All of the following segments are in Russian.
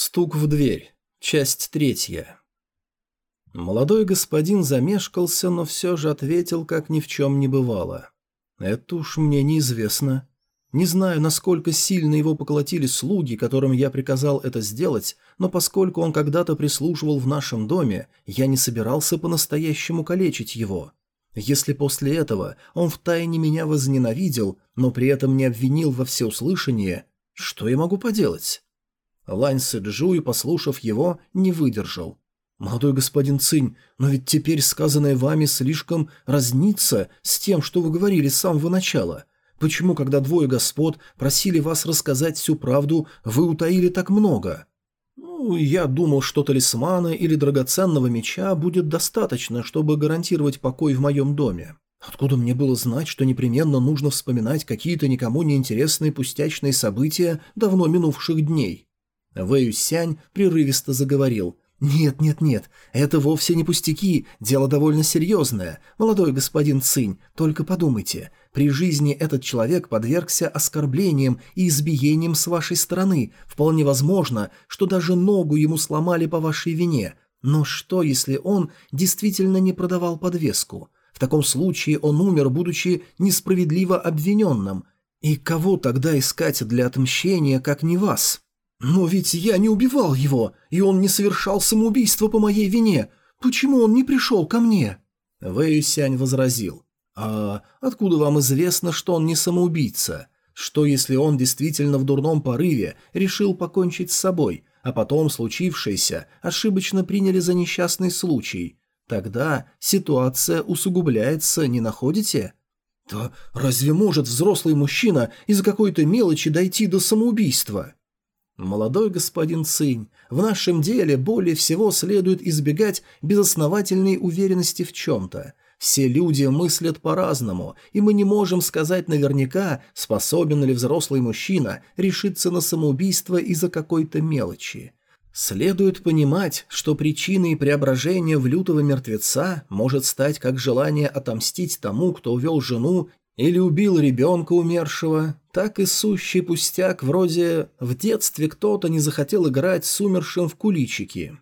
Стук в дверь. Часть третья. Молодой господин замешкался, но все же ответил, как ни в чем не бывало. «Это уж мне неизвестно. Не знаю, насколько сильно его поколотили слуги, которым я приказал это сделать, но поскольку он когда-то прислуживал в нашем доме, я не собирался по-настоящему калечить его. Если после этого он втайне меня возненавидел, но при этом не обвинил во всеуслышание, что я могу поделать?» Лань Сэджуй, послушав его, не выдержал. «Молодой господин Цинь, но ведь теперь сказанное вами слишком разнится с тем, что вы говорили с самого начала. Почему, когда двое господ просили вас рассказать всю правду, вы утаили так много?» «Ну, я думал, что талисмана или драгоценного меча будет достаточно, чтобы гарантировать покой в моем доме. Откуда мне было знать, что непременно нужно вспоминать какие-то никому не интересные пустячные события давно минувших дней?» Вэй Сянь прерывисто заговорил. «Нет, нет, нет, это вовсе не пустяки, дело довольно серьезное. Молодой господин Цинь, только подумайте, при жизни этот человек подвергся оскорблениям и избиениям с вашей стороны. Вполне возможно, что даже ногу ему сломали по вашей вине. Но что, если он действительно не продавал подвеску? В таком случае он умер, будучи несправедливо обвиненным. И кого тогда искать для отмщения, как не вас?» «Но ведь я не убивал его, и он не совершал самоубийство по моей вине. Почему он не пришел ко мне?» Вэй Сянь возразил. «А откуда вам известно, что он не самоубийца? Что если он действительно в дурном порыве решил покончить с собой, а потом случившееся ошибочно приняли за несчастный случай? Тогда ситуация усугубляется, не находите?» «Да разве может взрослый мужчина из-за какой-то мелочи дойти до самоубийства?» «Молодой господин Цинь, в нашем деле более всего следует избегать безосновательной уверенности в чем-то. Все люди мыслят по-разному, и мы не можем сказать наверняка, способен ли взрослый мужчина решиться на самоубийство из-за какой-то мелочи. Следует понимать, что причиной преображения в лютого мертвеца может стать как желание отомстить тому, кто увел жену или убил ребенка умершего, так и сущий пустяк вроде «в детстве кто-то не захотел играть с умершим в куличики».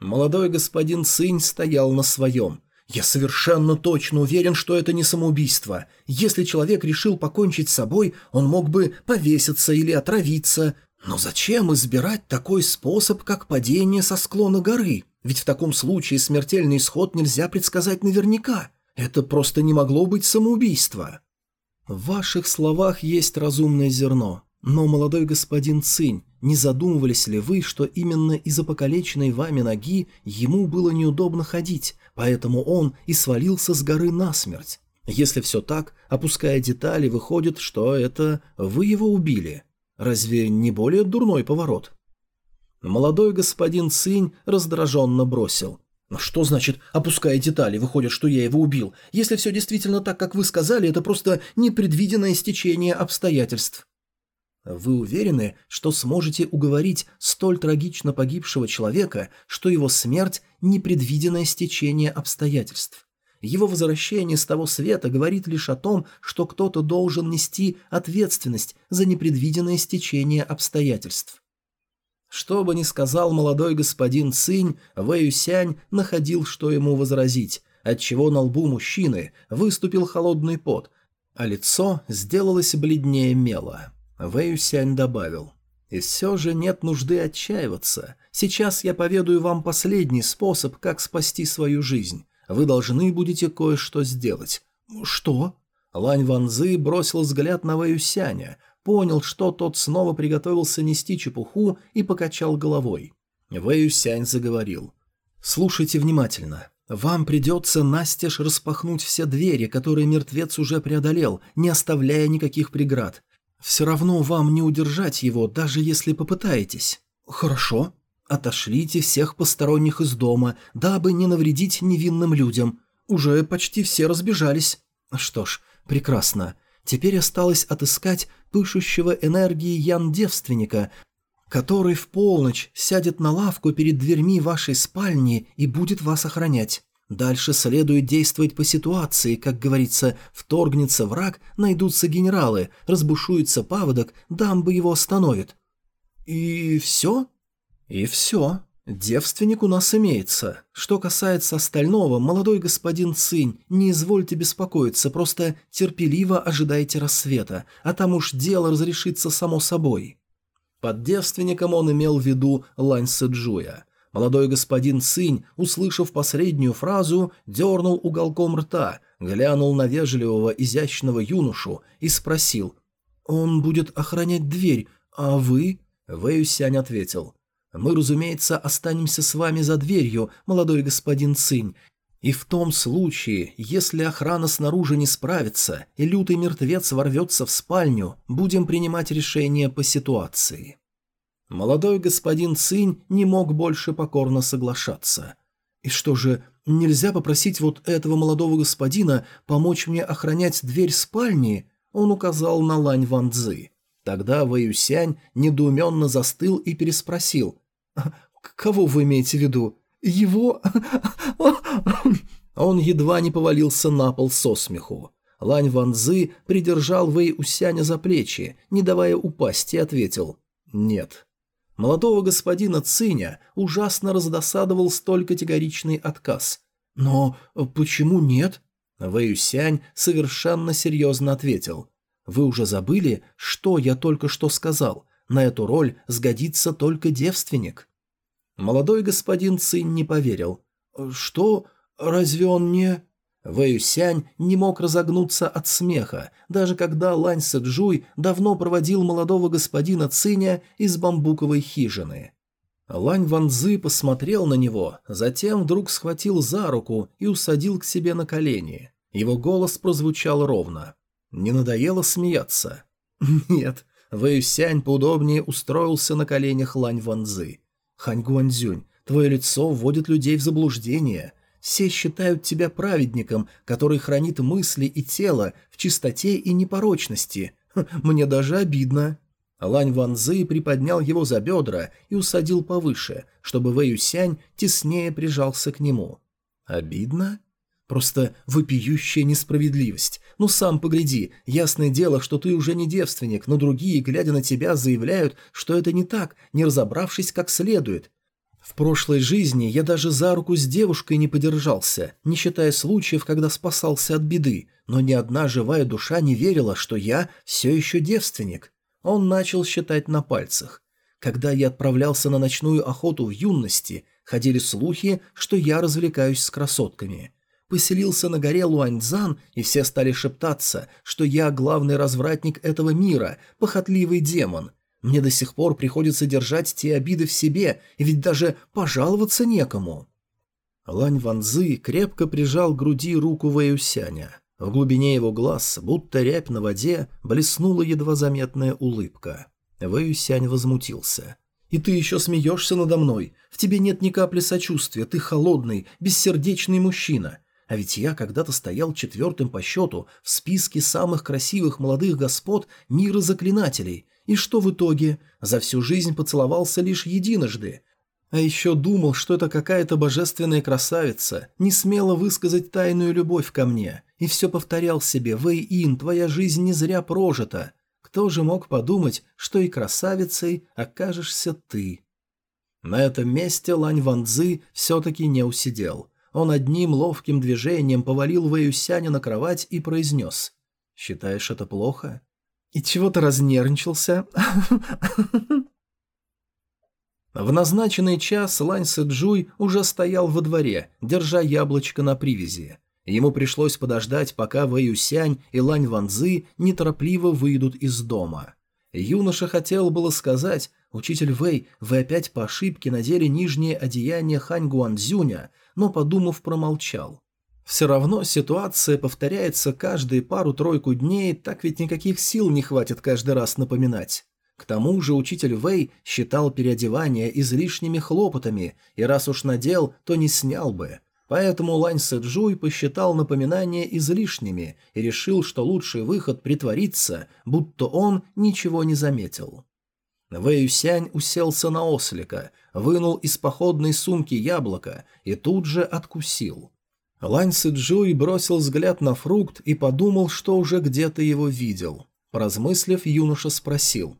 Молодой господин Цинь стоял на своем. «Я совершенно точно уверен, что это не самоубийство. Если человек решил покончить с собой, он мог бы повеситься или отравиться. Но зачем избирать такой способ, как падение со склона горы? Ведь в таком случае смертельный исход нельзя предсказать наверняка». Это просто не могло быть самоубийство. В ваших словах есть разумное зерно, но, молодой господин Цинь, не задумывались ли вы, что именно из-за покалеченной вами ноги ему было неудобно ходить, поэтому он и свалился с горы насмерть? Если все так, опуская детали, выходит, что это вы его убили. Разве не более дурной поворот? Молодой господин Цинь раздраженно бросил. Но что значит, опуская детали, выходит, что я его убил? Если все действительно так, как вы сказали, это просто непредвиденное стечение обстоятельств. Вы уверены, что сможете уговорить столь трагично погибшего человека, что его смерть – непредвиденное стечение обстоятельств? Его возвращение с того света говорит лишь о том, что кто-то должен нести ответственность за непредвиденное стечение обстоятельств. Что бы ни сказал молодой господин Цинь, Вэюсянь находил, что ему возразить, отчего на лбу мужчины выступил холодный пот, а лицо сделалось бледнее мела. Вэюсянь добавил. «И все же нет нужды отчаиваться. Сейчас я поведаю вам последний способ, как спасти свою жизнь. Вы должны будете кое-что сделать». «Что?» Лань Ванзы бросил взгляд на Вэюсяня, понял, что тот снова приготовился нести чепуху и покачал головой. Вэй Сянь заговорил. «Слушайте внимательно. Вам придется настежь распахнуть все двери, которые мертвец уже преодолел, не оставляя никаких преград. Все равно вам не удержать его, даже если попытаетесь». «Хорошо. Отошлите всех посторонних из дома, дабы не навредить невинным людям. Уже почти все разбежались». «Что ж, прекрасно. Теперь осталось отыскать пышущего энергией Ян-девственника, который в полночь сядет на лавку перед дверьми вашей спальни и будет вас охранять. Дальше следует действовать по ситуации, как говорится, вторгнется враг, найдутся генералы, разбушуется паводок, дамба его остановит. И все? И все. Девственник у нас имеется. Что касается остального, молодой господин Цинь, не извольте беспокоиться, просто терпеливо ожидайте рассвета, а там уж дело разрешится само собой. Под девственником он имел в виду Лань Сэджуя. Молодой господин Цинь, услышав последнюю фразу, дернул уголком рта, глянул на вежливого, изящного юношу и спросил «Он будет охранять дверь, а вы?» Вэйюсянь ответил «Мы, разумеется, останемся с вами за дверью, молодой господин Цинь, и в том случае, если охрана снаружи не справится и лютый мертвец ворвется в спальню, будем принимать решение по ситуации». Молодой господин Цинь не мог больше покорно соглашаться. «И что же, нельзя попросить вот этого молодого господина помочь мне охранять дверь спальни?» Он указал на Лань Ван Цзы. Тогда Вэюсянь недоуменно застыл и переспросил. «Кого вы имеете в виду? Его...» Он едва не повалился на пол со смеху. Лань Ванзы придержал Вэй Усяня за плечи, не давая упасть, и ответил «Нет». Молодого господина Циня ужасно раздосадовал столь категоричный отказ. «Но почему нет?» Вэй Усянь совершенно серьезно ответил. «Вы уже забыли, что я только что сказал? На эту роль сгодится только девственник». Молодой господин Цинь не поверил. «Что? Разве он не...» Вэюсянь не мог разогнуться от смеха, даже когда Лань Сэджуй давно проводил молодого господина Циня из бамбуковой хижины. Лань Ванзы посмотрел на него, затем вдруг схватил за руку и усадил к себе на колени. Его голос прозвучал ровно. Не надоело смеяться? Нет. Вэйюсянь поудобнее устроился на коленях Лань Ванзы. Хань Гуанзюнь, твое лицо вводит людей в заблуждение. Все считают тебя праведником, который хранит мысли и тело в чистоте и непорочности. Мне даже обидно». Лань Ванзы приподнял его за бедра и усадил повыше, чтобы Вэй Юсянь теснее прижался к нему. «Обидно?» Просто вопиющая несправедливость. Ну сам погляди, ясное дело, что ты уже не девственник, но другие, глядя на тебя, заявляют, что это не так, не разобравшись как следует. В прошлой жизни я даже за руку с девушкой не подержался, не считая случаев, когда спасался от беды, но ни одна живая душа не верила, что я все еще девственник. Он начал считать на пальцах. Когда я отправлялся на ночную охоту в юности, ходили слухи, что я развлекаюсь с красотками. Поселился на горе Луаньцзан, и все стали шептаться, что я главный развратник этого мира, похотливый демон – мне до сих пор приходится держать те обиды в себе, ведь даже пожаловаться некому». Лань Ванзы крепко прижал к груди руку Вэюсяня. В глубине его глаз, будто рябь на воде, блеснула едва заметная улыбка. Вэюсянь возмутился. «И ты еще смеешься надо мной? В тебе нет ни капли сочувствия, ты холодный, бессердечный мужчина. А ведь я когда-то стоял четвертым по счету в списке самых красивых молодых господ мира заклинателей, и что в итоге? За всю жизнь поцеловался лишь единожды. А еще думал, что это какая-то божественная красавица, не смела высказать тайную любовь ко мне. И все повторял себе «Вэй-Ин, твоя жизнь не зря прожита». Кто же мог подумать, что и красавицей окажешься ты? На этом месте Лань Ван Цзы все-таки не усидел. Он одним ловким движением повалил Вэюсяня на кровать и произнес «Считаешь это плохо?» «И чего ты разнервничался?» В назначенный час Лань Сэджуй уже стоял во дворе, держа яблочко на привязи. Ему пришлось подождать, пока Вэй Юсянь и Лань Ванзы неторопливо выйдут из дома. Юноша хотел было сказать, «Учитель Вэй, вы опять по ошибке надели нижнее одеяние Хань Гуанзюня», но, подумав, промолчал. Все равно ситуация повторяется каждые пару-тройку дней, так ведь никаких сил не хватит каждый раз напоминать. К тому же учитель Вэй считал переодевание излишними хлопотами, и раз уж надел, то не снял бы. Поэтому Лань Сэджуй посчитал напоминания излишними и решил, что лучший выход притвориться, будто он ничего не заметил. Вэй Юсянь уселся на ослика, вынул из походной сумки яблоко и тут же откусил. Лань Сыджуй бросил взгляд на фрукт и подумал, что уже где-то его видел. Поразмыслив, юноша спросил.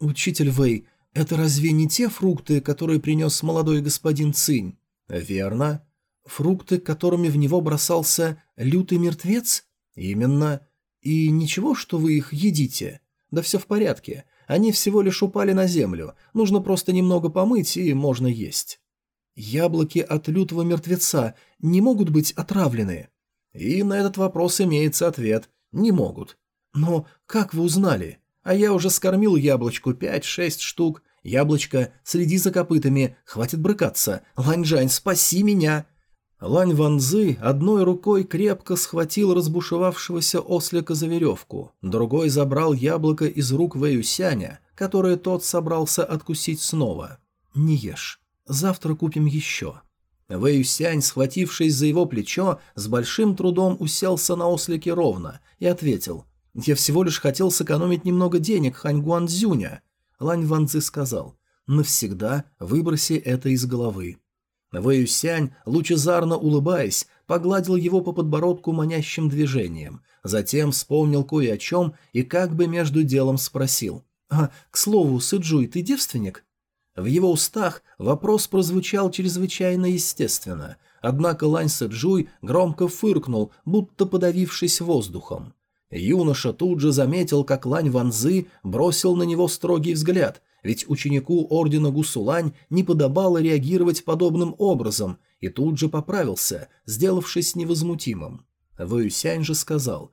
«Учитель Вэй, Это разве не те фрукты, которые принес молодой господин Цинь? Верно. Фрукты, которыми в него бросался лютый мертвец? Именно. И ничего, что вы их едите? Да все в порядке. Они всего лишь упали на землю. Нужно просто немного помыть, и можно есть. Яблоки от лютого мертвеца не могут быть отравлены? И на этот вопрос имеется ответ. Не могут. Но как вы узнали? А я уже скормил яблочку пять-шесть штук. Яблочко, следи за копытами, хватит брыкаться. Ланьжань, спаси меня!» Лань Ванзы одной рукой крепко схватил разбушевавшегося ослика за веревку, другой забрал яблоко из рук Вэюсяня, которое тот собрался откусить снова. «Не ешь. Завтра купим еще». Вэюсянь, схватившись за его плечо, с большим трудом уселся на ослике ровно и ответил «Я всего лишь хотел сэкономить немного денег Хань Гуанзюня». Лань Ванзы сказал «Навсегда выброси это из головы». Вэюсянь, лучезарно улыбаясь, погладил его по подбородку манящим движением, затем вспомнил кое о чем и как бы между делом спросил. «А, к слову, Сэджуй, ты девственник?» В его устах вопрос прозвучал чрезвычайно естественно, однако Лань Сэджуй громко фыркнул, будто подавившись воздухом. Юноша тут же заметил, как Лань Ванзы бросил на него строгий взгляд – ведь ученику ордена Гусулань не подобало реагировать подобным образом, и тут же поправился, сделавшись невозмутимым. Вэюсянь же сказал,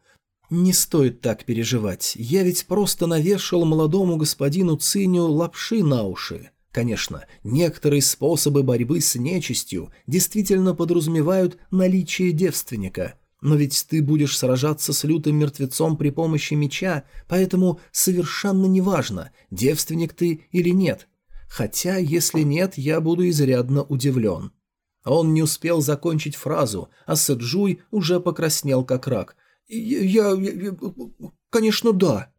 «Не стоит так переживать, я ведь просто навешал молодому господину Циню лапши на уши». Конечно, некоторые способы борьбы с нечистью действительно подразумевают наличие девственника, но ведь ты будешь сражаться с лютым мертвецом при помощи меча, поэтому совершенно неважно, девственник ты или нет. Хотя, если нет, я буду изрядно удивлен». Он не успел закончить фразу, а Сэджуй уже покраснел как рак. «Я... я, я конечно, да».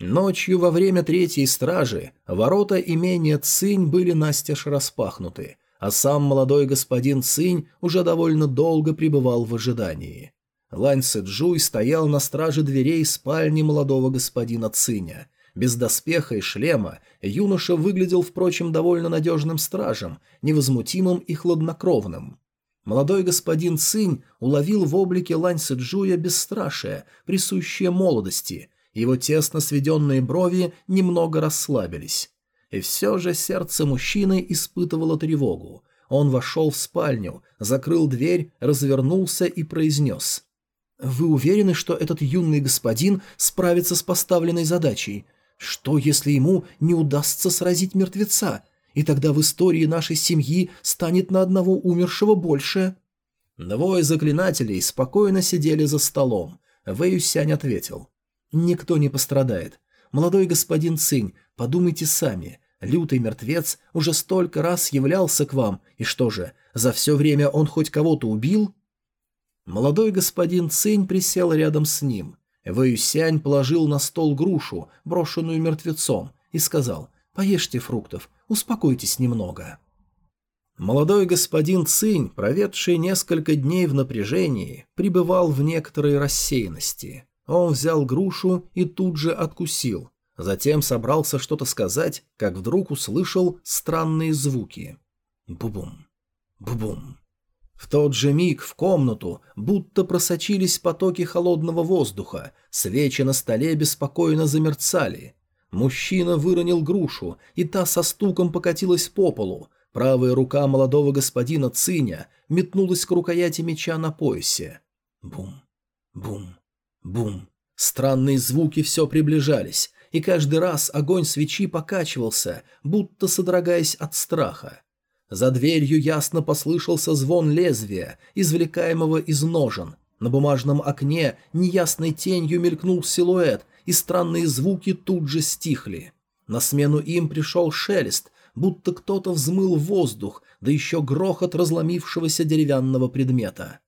Ночью во время третьей стражи ворота имения Цинь были настежь распахнуты, а сам молодой господин Цинь уже довольно долго пребывал в ожидании. Лань Сэджуй стоял на страже дверей спальни молодого господина Циня. Без доспеха и шлема юноша выглядел, впрочем, довольно надежным стражем, невозмутимым и хладнокровным. Молодой господин Цинь уловил в облике Лань Сэджуя бесстрашие, присущее молодости, его тесно сведенные брови немного расслабились. И все же сердце мужчины испытывало тревогу. Он вошел в спальню, закрыл дверь, развернулся и произнес. «Вы уверены, что этот юный господин справится с поставленной задачей? Что, если ему не удастся сразить мертвеца? И тогда в истории нашей семьи станет на одного умершего больше?» Двое заклинателей спокойно сидели за столом. Вэюсянь ответил. «Никто не пострадает. Молодой господин Цинь, подумайте сами. Лютый мертвец уже столько раз являлся к вам, и что же, за все время он хоть кого-то убил?» Молодой господин Цинь присел рядом с ним. Вэюсянь положил на стол грушу, брошенную мертвецом, и сказал «Поешьте фруктов, успокойтесь немного». Молодой господин Цинь, проведший несколько дней в напряжении, пребывал в некоторой рассеянности. Он взял грушу и тут же откусил, Затем собрался что-то сказать, как вдруг услышал странные звуки. Бубум, бубум. В тот же миг в комнату будто просочились потоки холодного воздуха, свечи на столе беспокойно замерцали. Мужчина выронил грушу, и та со стуком покатилась по полу. Правая рука молодого господина Циня метнулась к рукояти меча на поясе. Бум, бум, бум. Странные звуки все приближались и каждый раз огонь свечи покачивался, будто содрогаясь от страха. За дверью ясно послышался звон лезвия, извлекаемого из ножен. На бумажном окне неясной тенью мелькнул силуэт, и странные звуки тут же стихли. На смену им пришел шелест, будто кто-то взмыл воздух, да еще грохот разломившегося деревянного предмета.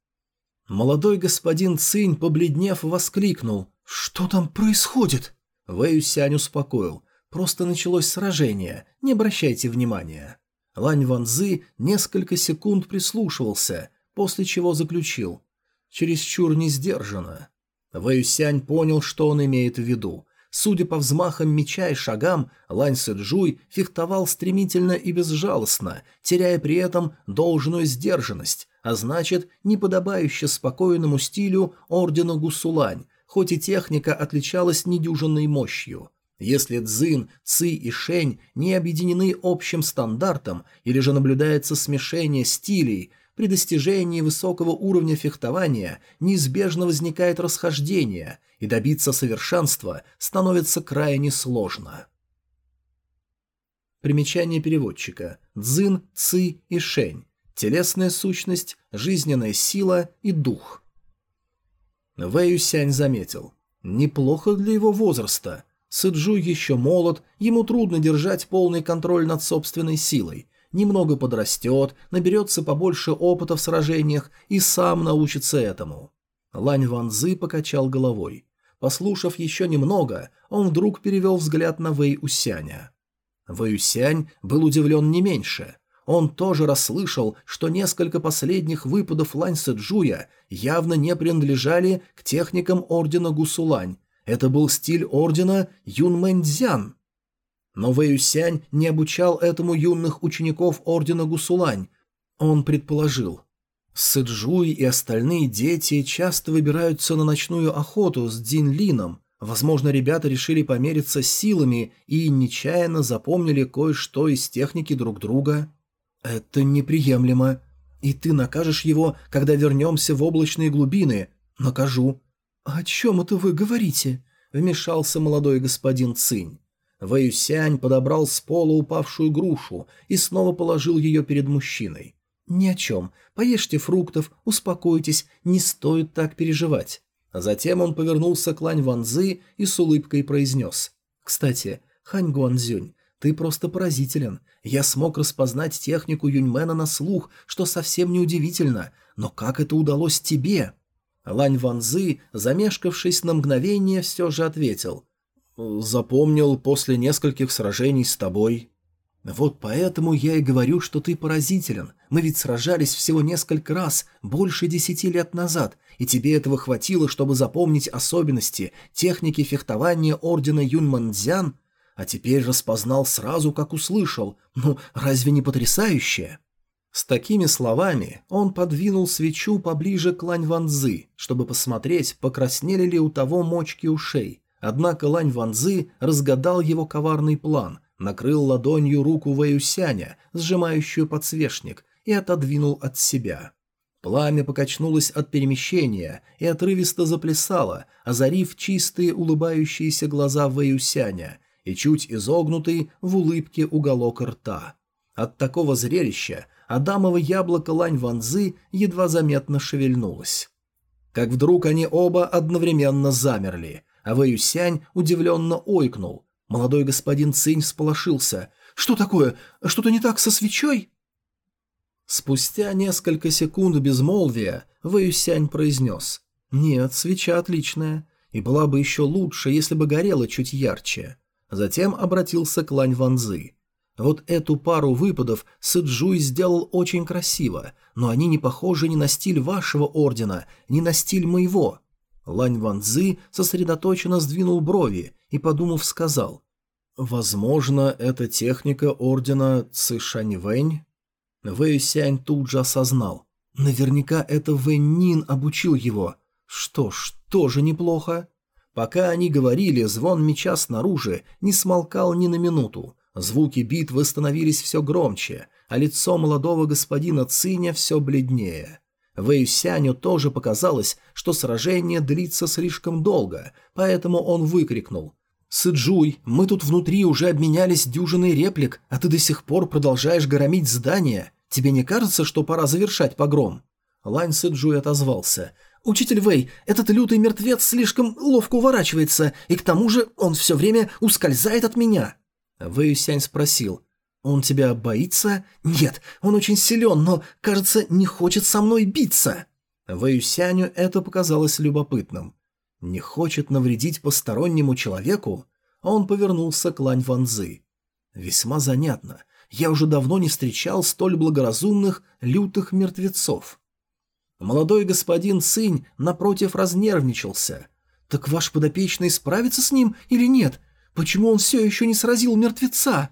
Молодой господин Цинь, побледнев, воскликнул «Что там происходит?» Вэй Сянь успокоил. Просто началось сражение, не обращайте внимания. Лань Ванзы несколько секунд прислушивался, после чего заключил. Чересчур не сдержанно. Вэй Сянь понял, что он имеет в виду. Судя по взмахам меча и шагам, Лань Сэджуй фехтовал стремительно и безжалостно, теряя при этом должную сдержанность, а значит, неподобающе спокойному стилю ордена Гусулань, хоть и техника отличалась недюжинной мощью. Если Цзин, Ци и Шень не объединены общим стандартом или же наблюдается смешение стилей, при достижении высокого уровня фехтования неизбежно возникает расхождение, и добиться совершенства становится крайне сложно. Примечание переводчика. Цзин, Ци и Шень. Телесная сущность, жизненная сила и дух. Вэй Сянь заметил. Неплохо для его возраста. Сыджу еще молод, ему трудно держать полный контроль над собственной силой. Немного подрастет, наберется побольше опыта в сражениях и сам научится этому. Лань Ванзы покачал головой. Послушав еще немного, он вдруг перевел взгляд на Вэй Усяня. Вэй Усянь был удивлен не меньше. Он тоже расслышал, что несколько последних выпадов Лань Сэджуя явно не принадлежали к техникам ордена Гусулань, это был стиль ордена Юнмэнцзян. Но Вэюсянь не обучал этому юных учеников ордена Гусулань. Он предположил. Сэджуй и остальные дети часто выбираются на ночную охоту с Дзинлином. Возможно, ребята решили помериться силами и нечаянно запомнили кое-что из техники друг друга. Это неприемлемо. И ты накажешь его, когда вернемся в облачные глубины. Накажу. «О чем это вы говорите?» – вмешался молодой господин Цинь. Вэюсянь подобрал с пола упавшую грушу и снова положил ее перед мужчиной. «Ни о чем. Поешьте фруктов, успокойтесь, не стоит так переживать». Затем он повернулся к Лань Ванзы и с улыбкой произнес. «Кстати, Хань Гуанзюнь, ты просто поразителен. Я смог распознать технику Юньмена на слух, что совсем неудивительно. Но как это удалось тебе?» Лань Ванзы, замешкавшись на мгновение, все же ответил. «Запомнил после нескольких сражений с тобой». «Вот поэтому я и говорю, что ты поразителен. Мы ведь сражались всего несколько раз, больше десяти лет назад, и тебе этого хватило, чтобы запомнить особенности техники фехтования ордена Юньманцзян, а теперь распознал сразу, как услышал. Ну, разве не потрясающе?» С такими словами он подвинул свечу поближе к Лань Ванзы, чтобы посмотреть, покраснели ли у того мочки ушей. Однако Лань Ванзы разгадал его коварный план, накрыл ладонью руку Вэюсяня, сжимающую подсвечник, и отодвинул от себя. Пламя покачнулось от перемещения и отрывисто заплясало, озарив чистые улыбающиеся глаза Вэюсяня и чуть изогнутый в улыбке уголок рта. От такого зрелища Адамово яблоко Лань Ванзы едва заметно шевельнулось. Как вдруг они оба одновременно замерли, а Вэюсянь удивленно ойкнул. Молодой господин Цинь всполошился. «Что такое? Что-то не так со свечой?» Спустя несколько секунд безмолвия Вэюсянь произнес. «Нет, свеча отличная, и была бы еще лучше, если бы горела чуть ярче». Затем обратился к Лань Ванзы. Вот эту пару выпадов Сыджуй сделал очень красиво, но они не похожи ни на стиль вашего ордена, ни на стиль моего». Лань Ван Цзы сосредоточенно сдвинул брови и, подумав, сказал, «Возможно, это техника ордена Цишаньвэнь?» Вэй Сянь тут же осознал. Наверняка это Вэнь Нин обучил его. Что ж, тоже неплохо. Пока они говорили, звон меча снаружи не смолкал ни на минуту. Звуки битвы становились все громче, а лицо молодого господина Циня все бледнее. Вэйсяню тоже показалось, что сражение длится слишком долго, поэтому он выкрикнул. «Сыджуй, мы тут внутри уже обменялись дюжиной реплик, а ты до сих пор продолжаешь громить здание. Тебе не кажется, что пора завершать погром?» Лань Сыджуй отозвался. «Учитель Вэй, этот лютый мертвец слишком ловко уворачивается, и к тому же он все время ускользает от меня». Вэйюсянь спросил. «Он тебя боится?» «Нет, он очень силен, но, кажется, не хочет со мной биться». Вэйюсяню это показалось любопытным. «Не хочет навредить постороннему человеку?» Он повернулся к Лань Ванзы. «Весьма занятно. Я уже давно не встречал столь благоразумных, лютых мертвецов». Молодой господин Цинь, напротив, разнервничался. Так ваш подопечный справится с ним или нет? Почему он все еще не сразил мертвеца?»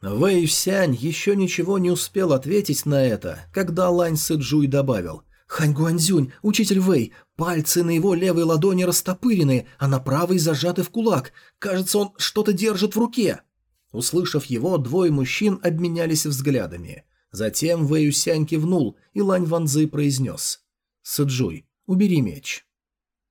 Вэй Сянь еще ничего не успел ответить на это, когда Лань Сэджуй добавил. «Хань Гуанзюнь, учитель Вэй, пальцы на его левой ладони растопырены, а на правой зажаты в кулак. Кажется, он что-то держит в руке». Услышав его, двое мужчин обменялись взглядами. Затем Вэй Сянь кивнул, и Лань Ванзы произнес. «Сэджуй, убери меч».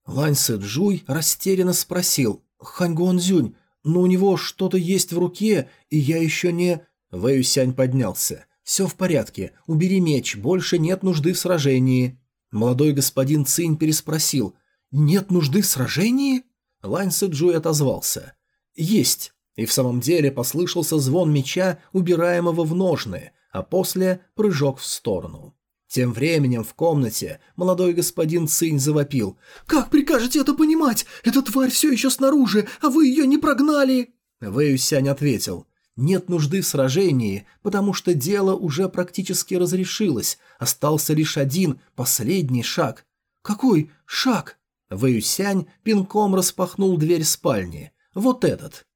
Лань Сэджуй растерянно спросил. «Хань Гуанзюнь, но у него что-то есть в руке, и я еще не...» Вэюсянь поднялся. «Все в порядке. Убери меч. Больше нет нужды в сражении». Молодой господин Цинь переспросил. «Нет нужды в сражении?» Лань Сэджуй отозвался. «Есть». И в самом деле послышался звон меча, убираемого в ножны, а после прыжок в сторону. Тем временем в комнате молодой господин Цинь завопил. «Как прикажете это понимать? Эта тварь все еще снаружи, а вы ее не прогнали!» Вэюсянь ответил. «Нет нужды в сражении, потому что дело уже практически разрешилось. Остался лишь один, последний шаг». «Какой шаг?» Вэюсянь пинком распахнул дверь спальни. «Вот этот».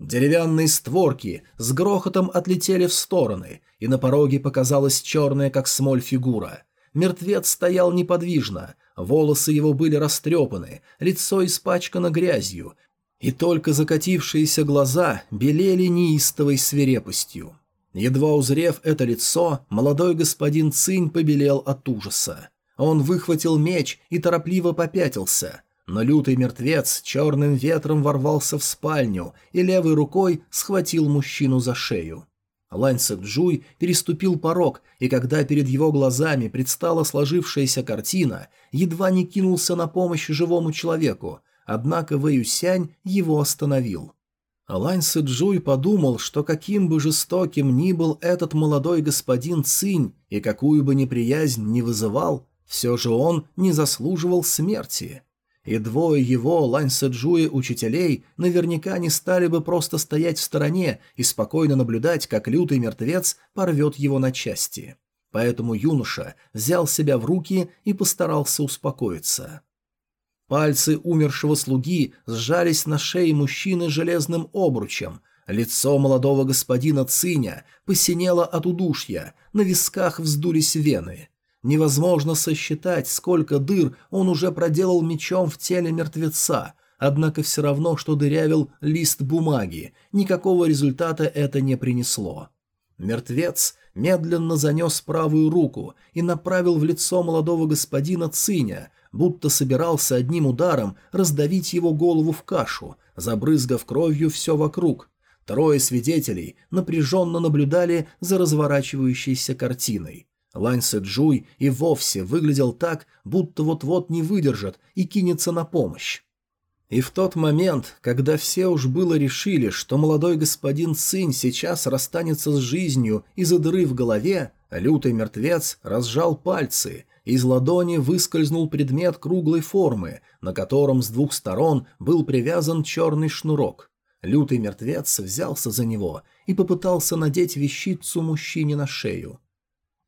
Деревянные створки с грохотом отлетели в стороны, и на пороге показалась черная, как смоль, фигура. Мертвец стоял неподвижно, волосы его были растрепаны, лицо испачкано грязью, и только закатившиеся глаза белели неистовой свирепостью. Едва узрев это лицо, молодой господин Цинь побелел от ужаса. Он выхватил меч и торопливо попятился – но лютый мертвец черным ветром ворвался в спальню и левой рукой схватил мужчину за шею. Лань Джуй переступил порог, и когда перед его глазами предстала сложившаяся картина, едва не кинулся на помощь живому человеку, однако Вэюсянь его остановил. Лань Джуй подумал, что каким бы жестоким ни был этот молодой господин Цинь и какую бы неприязнь ни вызывал, все же он не заслуживал смерти и двое его, Лань Сэджуи, учителей, наверняка не стали бы просто стоять в стороне и спокойно наблюдать, как лютый мертвец порвет его на части. Поэтому юноша взял себя в руки и постарался успокоиться. Пальцы умершего слуги сжались на шее мужчины железным обручем, лицо молодого господина Циня посинело от удушья, на висках вздулись вены – Невозможно сосчитать, сколько дыр он уже проделал мечом в теле мертвеца, однако все равно, что дырявил лист бумаги, никакого результата это не принесло. Мертвец медленно занес правую руку и направил в лицо молодого господина Циня, будто собирался одним ударом раздавить его голову в кашу, забрызгав кровью все вокруг. Трое свидетелей напряженно наблюдали за разворачивающейся картиной. Лань Сэджуй и вовсе выглядел так, будто вот-вот не выдержит и кинется на помощь. И в тот момент, когда все уж было решили, что молодой господин Цинь сейчас расстанется с жизнью из-за дыры в голове, лютый мертвец разжал пальцы, из ладони выскользнул предмет круглой формы, на котором с двух сторон был привязан черный шнурок. Лютый мертвец взялся за него и попытался надеть вещицу мужчине на шею.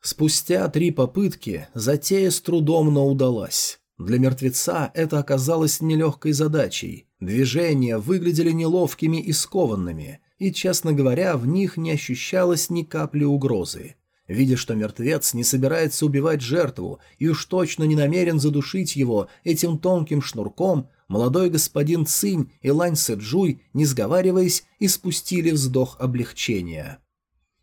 Спустя три попытки затея с трудом, но удалась. Для мертвеца это оказалось нелегкой задачей. Движения выглядели неловкими и скованными, и, честно говоря, в них не ощущалось ни капли угрозы. Видя, что мертвец не собирается убивать жертву и уж точно не намерен задушить его этим тонким шнурком, молодой господин Цинь и Лань Сэджуй, не сговариваясь, испустили вздох облегчения.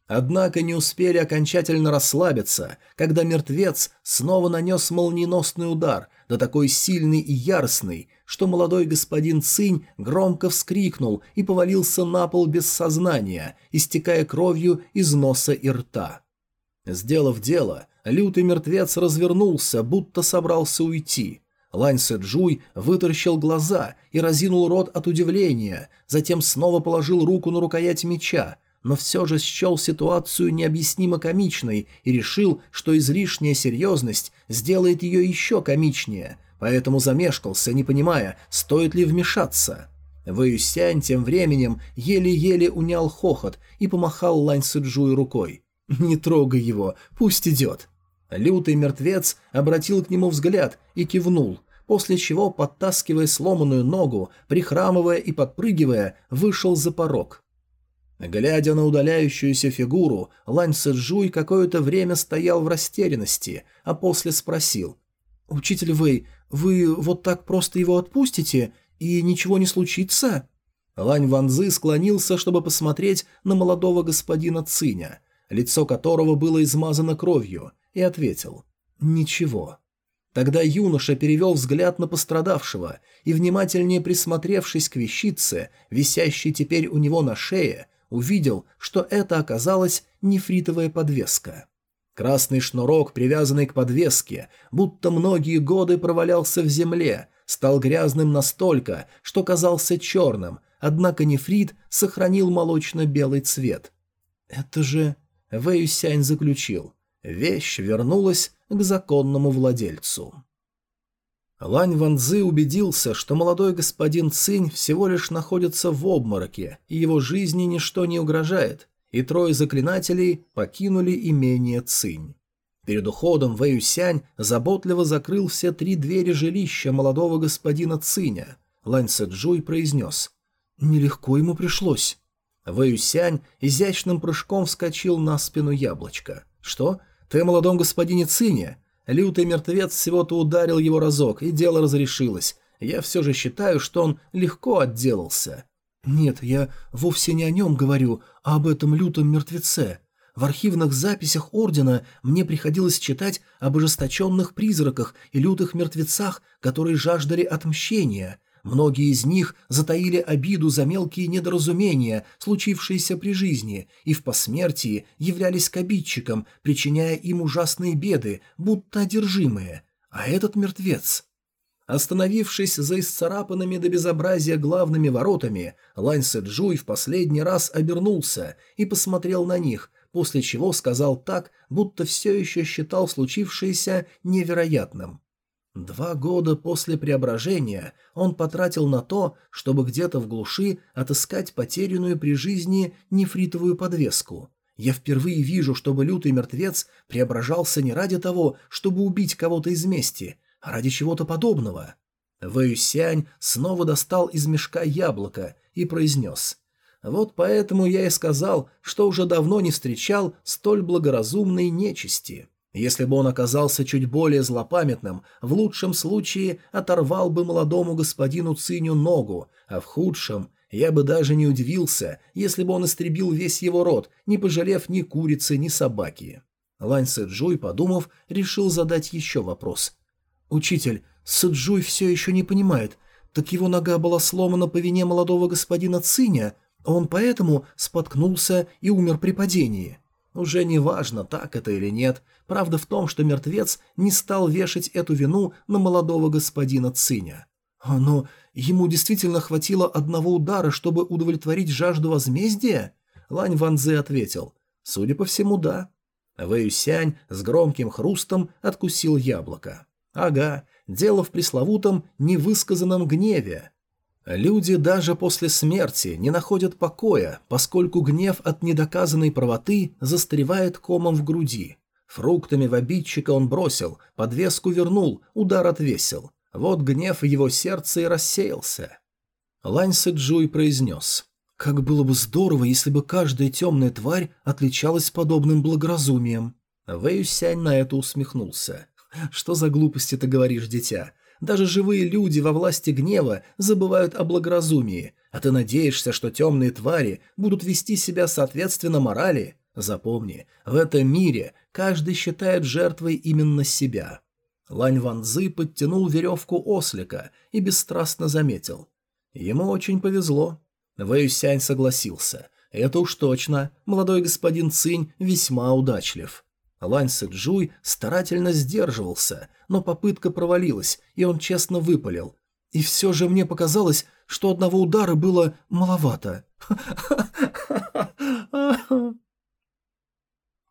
Однако не успели окончательно расслабиться, когда мертвец снова нанес молниеносный удар, да такой сильный и яростный, что молодой господин Цинь громко вскрикнул и повалился на пол без сознания, истекая кровью из носа и рта. Сделав дело, лютый мертвец развернулся, будто собрался уйти. Лань Сэджуй вытаращил глаза и разинул рот от удивления, затем снова положил руку на рукоять меча, но все же счел ситуацию необъяснимо комичной и решил, что излишняя серьезность сделает ее еще комичнее, поэтому замешкался, не понимая, стоит ли вмешаться. Вэюсянь тем временем еле-еле унял хохот и помахал Лань Сыджуй рукой. «Не трогай его, пусть идет». Лютый мертвец обратил к нему взгляд и кивнул. после чего, подтаскивая сломанную ногу, прихрамывая и подпрыгивая, вышел за порог. Глядя на удаляющуюся фигуру, Лань Сэджуй какое-то время стоял в растерянности, а после спросил. «Учитель Вэй, вы вот так просто его отпустите, и ничего не случится?» Лань Ванзы склонился, чтобы посмотреть на молодого господина Циня, лицо которого было измазано кровью, и ответил «Ничего». Тогда юноша перевел взгляд на пострадавшего и, внимательнее присмотревшись к вещице, висящей теперь у него на шее, увидел, что это оказалась нефритовая подвеска. Красный шнурок, привязанный к подвеске, будто многие годы провалялся в земле, стал грязным настолько, что казался черным, однако нефрит сохранил молочно-белый цвет. «Это же...» — Вэйюсянь заключил. Вещь вернулась к законному владельцу. Лань Ванзы убедился, что молодой господин Цинь всего лишь находится в обмороке, и его жизни ничто не угрожает, и трое заклинателей покинули имение Цинь. Перед уходом Вэй Сянь заботливо закрыл все три двери жилища молодого господина Циня. Лань Сэджуй произнес «Нелегко ему пришлось». Вэй Сянь изящным прыжком вскочил на спину яблочка. «Что? Ты о молодом господине Цине?» Лютый мертвец всего-то ударил его разок, и дело разрешилось. Я все же считаю, что он легко отделался. «Нет, я вовсе не о нем говорю, а об этом лютом мертвеце. В архивных записях Ордена мне приходилось читать об ожесточенных призраках и лютых мертвецах, которые жаждали отмщения. Многие из них затаили обиду за мелкие недоразумения, случившиеся при жизни, и в посмертии являлись к обидчикам, причиняя им ужасные беды, будто одержимые. А этот мертвец... Остановившись за исцарапанными до безобразия главными воротами, Лань Сэджуй в последний раз обернулся и посмотрел на них, после чего сказал так, будто все еще считал случившееся невероятным. Два года после преображения он потратил на то, чтобы где-то в глуши отыскать потерянную при жизни нефритовую подвеску. Я впервые вижу, чтобы лютый мертвец преображался не ради того, чтобы убить кого-то из мести, ради чего-то подобного. Вэюсянь снова достал из мешка яблоко и произнес. «Вот поэтому я и сказал, что уже давно не встречал столь благоразумной нечисти. Если бы он оказался чуть более злопамятным, в лучшем случае оторвал бы молодому господину Циню ногу, а в худшем я бы даже не удивился, если бы он истребил весь его род, не пожалев ни курицы, ни собаки». Лань Сэджуй, подумав, решил задать еще вопрос. «Учитель, Суджуй все еще не понимает. Так его нога была сломана по вине молодого господина Циня, а он поэтому споткнулся и умер при падении. Уже не важно, так это или нет. Правда в том, что мертвец не стал вешать эту вину на молодого господина Циня. А, но ему действительно хватило одного удара, чтобы удовлетворить жажду возмездия? Лань Ванзе ответил. Судя по всему, да. Вэюсянь с громким хрустом откусил яблоко. Ага, дело в пресловутом невысказанном гневе. Люди даже после смерти не находят покоя, поскольку гнев от недоказанной правоты застревает комом в груди. Фруктами в обидчика он бросил, подвеску вернул, удар отвесил. Вот гнев в его сердце и рассеялся. Лань Сэджуй произнес. «Как было бы здорово, если бы каждая темная тварь отличалась подобным благоразумием». Вэй Сянь на это усмехнулся. Что за глупости ты говоришь, дитя? Даже живые люди во власти гнева забывают о благоразумии, а ты надеешься, что темные твари будут вести себя соответственно морали? Запомни, в этом мире каждый считает жертвой именно себя. Лань Ван Цзы подтянул веревку ослика и бесстрастно заметил. Ему очень повезло. Вэй Сянь согласился. Это уж точно, молодой господин Цинь весьма удачлив. Лань Сэджуй старательно сдерживался, но попытка провалилась, и он честно выпалил. И все же мне показалось, что одного удара было маловато.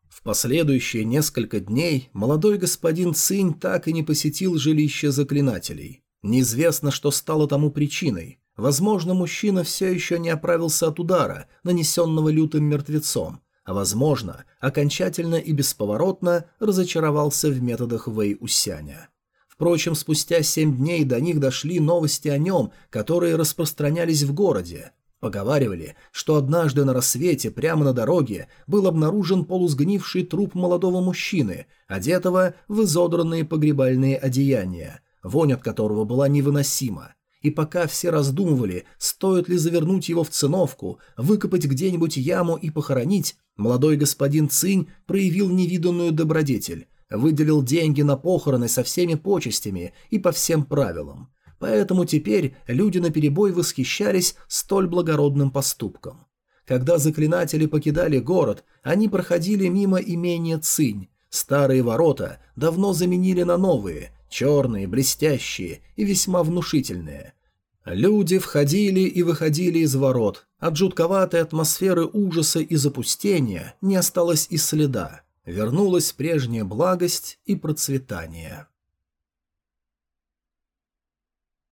В последующие несколько дней молодой господин Цинь так и не посетил жилище заклинателей. Неизвестно, что стало тому причиной. Возможно, мужчина все еще не оправился от удара, нанесенного лютым мертвецом, а возможно, окончательно и бесповоротно разочаровался в методах Вэй Усяня. Впрочем, спустя семь дней до них дошли новости о нем, которые распространялись в городе. Поговаривали, что однажды на рассвете прямо на дороге был обнаружен полусгнивший труп молодого мужчины, одетого в изодранные погребальные одеяния, вонь от которого была невыносима. И пока все раздумывали, стоит ли завернуть его в циновку, выкопать где-нибудь яму и похоронить, молодой господин Цинь проявил невиданную добродетель, выделил деньги на похороны со всеми почестями и по всем правилам. Поэтому теперь люди наперебой восхищались столь благородным поступком. Когда заклинатели покидали город, они проходили мимо имения Цинь. Старые ворота давно заменили на новые, черные, блестящие и весьма внушительные. Люди входили и выходили из ворот. От жутковатой атмосферы ужаса и запустения не осталось и следа. Вернулась прежняя благость и процветание.